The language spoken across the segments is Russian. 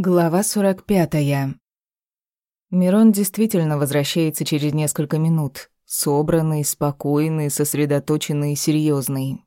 Глава 45. Мирон действительно возвращается через несколько минут. Собранный, спокойный, сосредоточенный и серьёзный.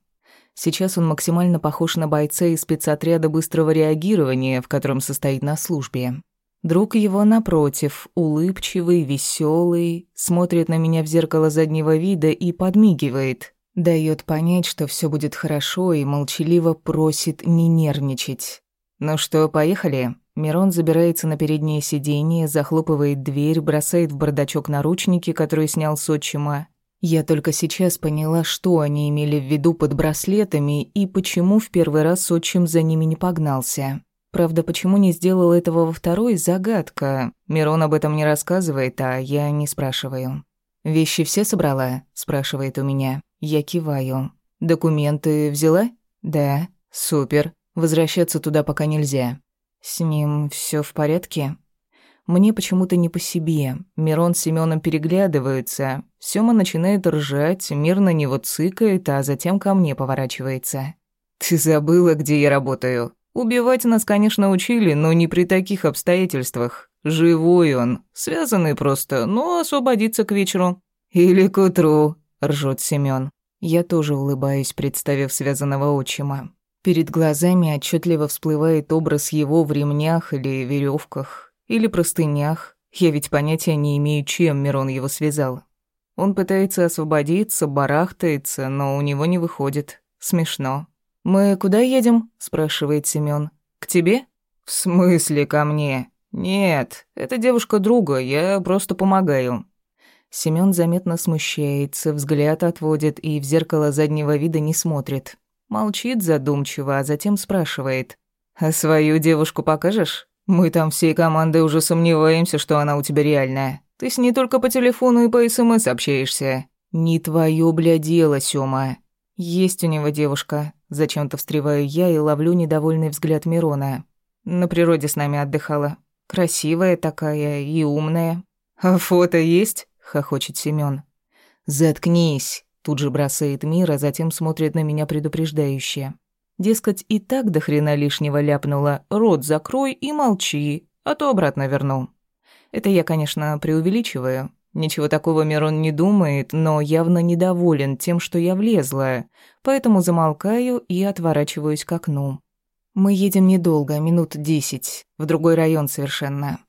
Сейчас он максимально похож на бойца из спецотряда быстрого реагирования, в котором состоит на службе. Друг его, напротив, улыбчивый, веселый, смотрит на меня в зеркало заднего вида и подмигивает. Дает понять, что все будет хорошо и молчаливо просит не нервничать. «Ну что, поехали?» Мирон забирается на переднее сиденье, захлопывает дверь, бросает в бардачок наручники, которые снял с отчима. Я только сейчас поняла, что они имели в виду под браслетами и почему в первый раз отчим за ними не погнался. Правда, почему не сделал этого во второй – загадка. Мирон об этом не рассказывает, а я не спрашиваю. «Вещи все собрала?» – спрашивает у меня. Я киваю. «Документы взяла?» «Да». «Супер. Возвращаться туда пока нельзя. С ним все в порядке? Мне почему-то не по себе. Мирон с Семеном переглядываются. Сёма начинает ржать, мир на него цыкает, а затем ко мне поворачивается. «Ты забыла, где я работаю?» «Убивать нас, конечно, учили, но не при таких обстоятельствах. Живой он, связанный просто, но освободится к вечеру». «Или к утру», — ржет Семён. Я тоже улыбаюсь, представив связанного отчима. Перед глазами отчетливо всплывает образ его в ремнях или веревках, или простынях. Я ведь понятия не имею, чем Мирон его связал. Он пытается освободиться, барахтается, но у него не выходит. Смешно. «Мы куда едем?» – спрашивает Семён. «К тебе?» «В смысле ко мне?» «Нет, это девушка друга, я просто помогаю». Семён заметно смущается, взгляд отводит и в зеркало заднего вида не смотрит. Молчит задумчиво, а затем спрашивает. «А свою девушку покажешь? Мы там всей командой уже сомневаемся, что она у тебя реальная. Ты с ней только по телефону и по СМС общаешься». «Не твоё, бля, дело, Сёма». «Есть у него девушка». Зачем-то встреваю я и ловлю недовольный взгляд Мирона. На природе с нами отдыхала. Красивая такая и умная. «А фото есть?» — хохочет Семён. «Заткнись!» Тут же бросает мир, а затем смотрит на меня предупреждающе. Дескать, и так до хрена лишнего ляпнула. Рот закрой и молчи, а то обратно верну. Это я, конечно, преувеличиваю. Ничего такого Мирон не думает, но явно недоволен тем, что я влезла, поэтому замолкаю и отворачиваюсь к окну. Мы едем недолго, минут десять, в другой район совершенно.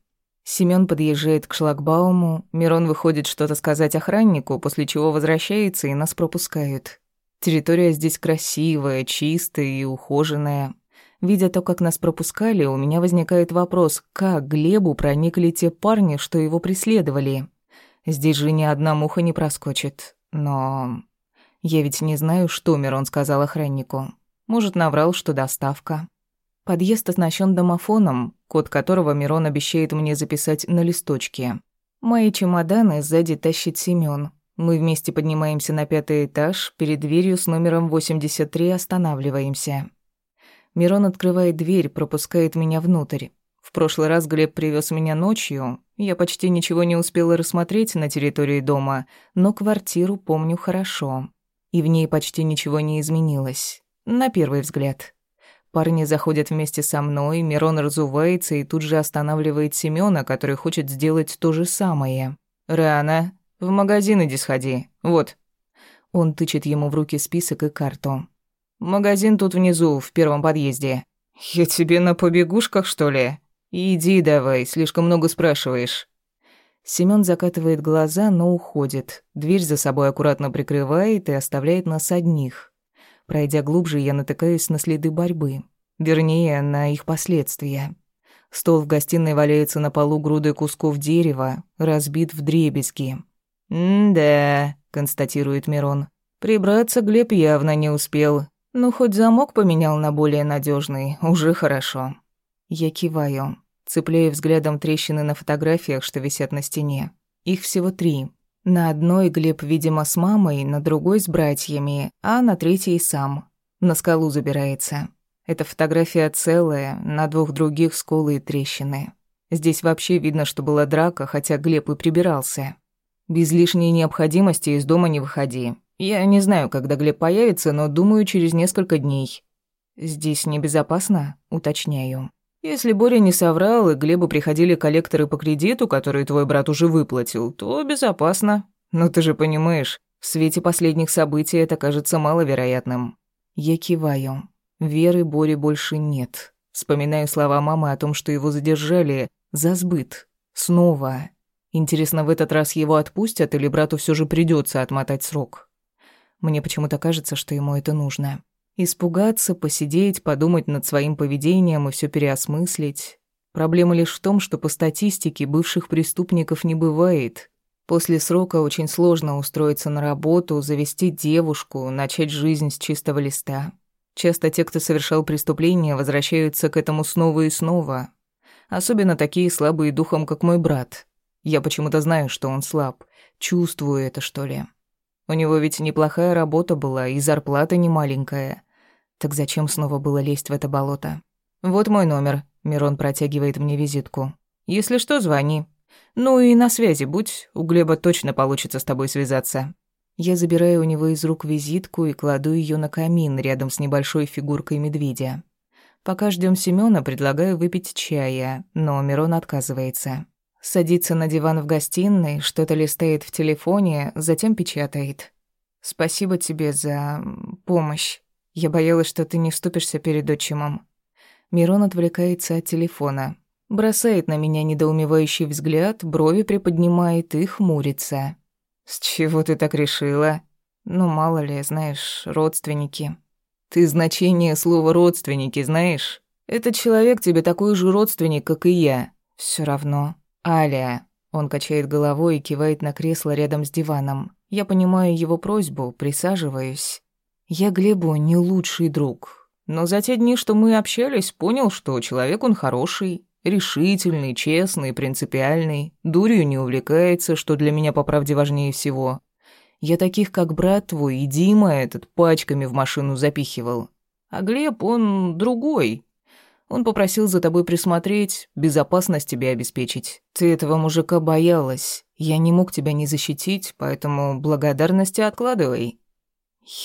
Семён подъезжает к шлагбауму, Мирон выходит что-то сказать охраннику, после чего возвращается и нас пропускают. Территория здесь красивая, чистая и ухоженная. Видя то, как нас пропускали, у меня возникает вопрос, как Глебу проникли те парни, что его преследовали. Здесь же ни одна муха не проскочит. Но я ведь не знаю, что Мирон сказал охраннику. Может, наврал, что доставка. Подъезд оснащен домофоном, код которого Мирон обещает мне записать на листочке. Мои чемоданы сзади тащит Семён. Мы вместе поднимаемся на пятый этаж, перед дверью с номером 83 останавливаемся. Мирон открывает дверь, пропускает меня внутрь. В прошлый раз Глеб привез меня ночью. Я почти ничего не успела рассмотреть на территории дома, но квартиру помню хорошо. И в ней почти ничего не изменилось. На первый взгляд. Парни заходят вместе со мной, Мирон разувается и тут же останавливает Семёна, который хочет сделать то же самое. «Рано. В магазин иди сходи. Вот». Он тычет ему в руки список и карту. «Магазин тут внизу, в первом подъезде». «Я тебе на побегушках, что ли?» «Иди давай, слишком много спрашиваешь». Семён закатывает глаза, но уходит. Дверь за собой аккуратно прикрывает и оставляет нас одних. Пройдя глубже, я натыкаюсь на следы борьбы. Вернее, на их последствия. Стол в гостиной валяется на полу грудой кусков дерева, разбит в дребезги. «М-да», — констатирует Мирон. «Прибраться Глеб явно не успел. Ну, хоть замок поменял на более надежный, уже хорошо». Я киваю, цепляя взглядом трещины на фотографиях, что висят на стене. Их всего три. На одной Глеб, видимо, с мамой, на другой с братьями, а на третьей сам. На скалу забирается. Эта фотография целая, на двух других сколы и трещины. Здесь вообще видно, что была драка, хотя Глеб и прибирался. Без лишней необходимости из дома не выходи. Я не знаю, когда Глеб появится, но думаю, через несколько дней. Здесь небезопасно, уточняю. Если Боря не соврал, и Глебу приходили коллекторы по кредиту, который твой брат уже выплатил, то безопасно. Но ты же понимаешь, в свете последних событий это кажется маловероятным. Я киваю. Веры Боре больше нет. Вспоминаю слова мамы о том, что его задержали за сбыт. Снова. Интересно, в этот раз его отпустят или брату все же придется отмотать срок? Мне почему-то кажется, что ему это нужно. Испугаться, посидеть, подумать над своим поведением и все переосмыслить. Проблема лишь в том, что по статистике бывших преступников не бывает. После срока очень сложно устроиться на работу, завести девушку, начать жизнь с чистого листа. Часто те, кто совершал преступления, возвращаются к этому снова и снова. Особенно такие слабые духом, как мой брат. Я почему-то знаю, что он слаб. Чувствую это, что ли. У него ведь неплохая работа была, и зарплата немаленькая. Так зачем снова было лезть в это болото? Вот мой номер. Мирон протягивает мне визитку. Если что, звони. Ну и на связи будь, у Глеба точно получится с тобой связаться. Я забираю у него из рук визитку и кладу ее на камин рядом с небольшой фигуркой медведя. Пока ждем Семёна, предлагаю выпить чая, но Мирон отказывается. Садится на диван в гостиной, что-то листает в телефоне, затем печатает. «Спасибо тебе за помощь. Я боялась, что ты не вступишься перед отчимом». Мирон отвлекается от телефона. Бросает на меня недоумевающий взгляд, брови приподнимает и хмурится. «С чего ты так решила?» «Ну, мало ли, знаешь, родственники». «Ты значение слова «родственники» знаешь? Этот человек тебе такой же родственник, как и я. Все равно. «Аля!» Он качает головой и кивает на кресло рядом с диваном. Я понимаю его просьбу, присаживаюсь. Я Глебу не лучший друг. Но за те дни, что мы общались, понял, что человек он хороший, решительный, честный, принципиальный, дурью не увлекается, что для меня по правде важнее всего. Я таких, как брат твой и Дима этот, пачками в машину запихивал. А Глеб, он другой, он попросил за тобой присмотреть, безопасность тебе обеспечить. Ты этого мужика боялась. Я не мог тебя не защитить, поэтому благодарности откладывай».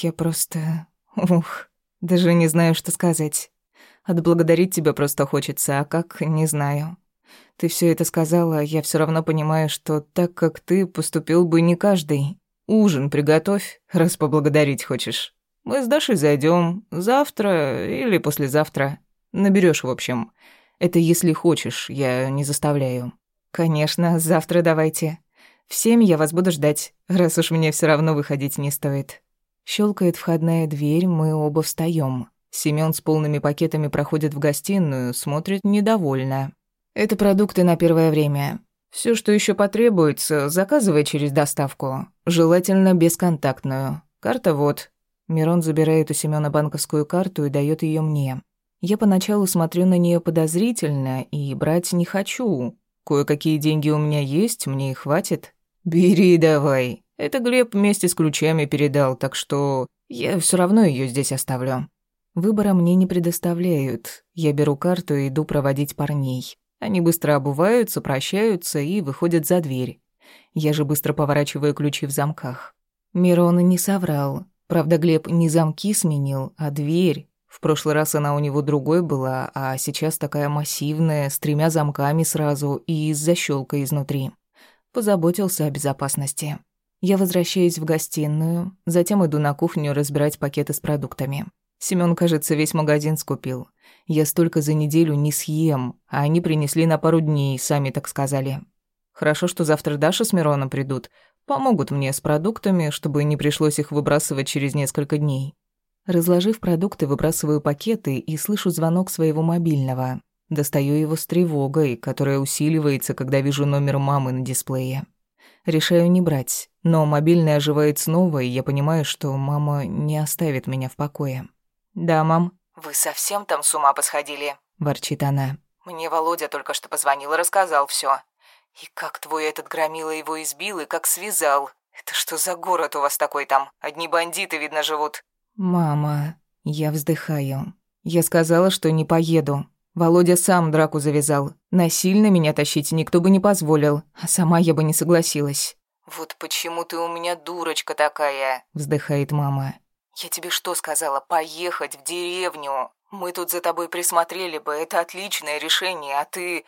«Я просто... Ух, даже не знаю, что сказать. Отблагодарить тебя просто хочется, а как, не знаю. Ты все это сказала, я все равно понимаю, что так, как ты, поступил бы не каждый. Ужин приготовь, раз поблагодарить хочешь. Мы с Дашей зайдем завтра или послезавтра». Наберешь, в общем. Это если хочешь, я не заставляю. Конечно, завтра давайте. В семь я вас буду ждать, раз уж мне все равно выходить не стоит. Щелкает входная дверь, мы оба встаем. Семён с полными пакетами проходит в гостиную, смотрит недовольно. Это продукты на первое время. Все, что еще потребуется, заказывай через доставку. Желательно бесконтактную. Карта вот. Мирон забирает у Семёна банковскую карту и дает ее мне. Я поначалу смотрю на нее подозрительно и брать не хочу. Кое-какие деньги у меня есть, мне и хватит. Бери давай. Это Глеб вместе с ключами передал, так что я все равно ее здесь оставлю. Выбора мне не предоставляют. Я беру карту и иду проводить парней. Они быстро обуваются, прощаются и выходят за дверь. Я же быстро поворачиваю ключи в замках. Мирон не соврал. Правда, Глеб не замки сменил, а дверь. В прошлый раз она у него другой была, а сейчас такая массивная, с тремя замками сразу и с защёлкой изнутри. Позаботился о безопасности. Я возвращаюсь в гостиную, затем иду на кухню разбирать пакеты с продуктами. Семён, кажется, весь магазин скупил. Я столько за неделю не съем, а они принесли на пару дней, сами так сказали. Хорошо, что завтра Даша с Мироном придут, помогут мне с продуктами, чтобы не пришлось их выбрасывать через несколько дней. Разложив продукты, выбрасываю пакеты и слышу звонок своего мобильного. Достаю его с тревогой, которая усиливается, когда вижу номер мамы на дисплее. Решаю не брать, но мобильный оживает снова, и я понимаю, что мама не оставит меня в покое. «Да, мам». «Вы совсем там с ума посходили?» – ворчит она. «Мне Володя только что позвонил и рассказал все. И как твой этот громила его избил и как связал. Это что за город у вас такой там? Одни бандиты, видно, живут. «Мама...» Я вздыхаю. Я сказала, что не поеду. Володя сам драку завязал. Насильно меня тащить никто бы не позволил, а сама я бы не согласилась. «Вот почему ты у меня дурочка такая», — вздыхает мама. «Я тебе что сказала? Поехать в деревню. Мы тут за тобой присмотрели бы, это отличное решение, а ты...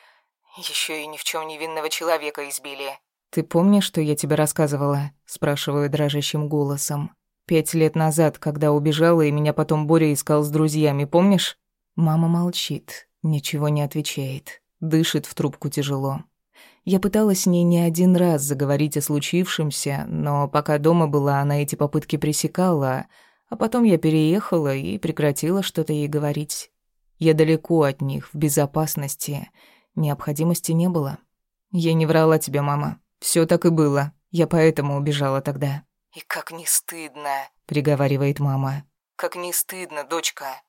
еще и ни в чем невинного человека избили». «Ты помнишь, что я тебе рассказывала?» – спрашиваю дрожащим голосом. «Пять лет назад, когда убежала, и меня потом Боря искал с друзьями, помнишь?» Мама молчит, ничего не отвечает, дышит в трубку тяжело. Я пыталась с ней не один раз заговорить о случившемся, но пока дома была, она эти попытки пресекала, а потом я переехала и прекратила что-то ей говорить. Я далеко от них, в безопасности. Необходимости не было. Я не врала тебе, мама. Все так и было. Я поэтому убежала тогда. «И как не стыдно», — приговаривает мама. «Как не стыдно, дочка.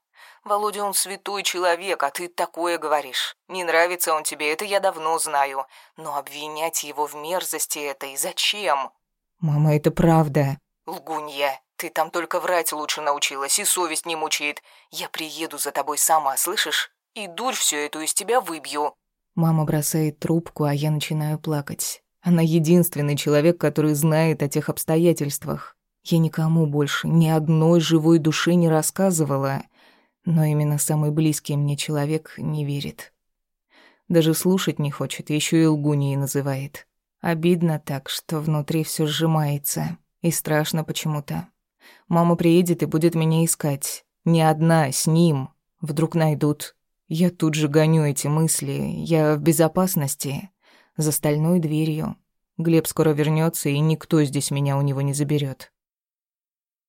Володя, он святой человек, а ты такое говоришь. Не нравится он тебе, это я давно знаю. Но обвинять его в мерзости этой зачем?» «Мама, это правда». «Лгунья, ты там только врать лучше научилась, и совесть не мучает. Я приеду за тобой сама, слышишь? И дурь всю эту из тебя выбью». Мама бросает трубку, а я начинаю плакать. Она единственный человек, который знает о тех обстоятельствах. Я никому больше, ни одной живой души не рассказывала, но именно самый близкий мне человек не верит. Даже слушать не хочет, еще и лгуньей называет. Обидно так, что внутри все сжимается, и страшно почему-то. Мама приедет и будет меня искать. Не одна, с ним. Вдруг найдут. Я тут же гоню эти мысли. Я в безопасности. За стальной дверью. Глеб скоро вернется, и никто здесь меня у него не заберет.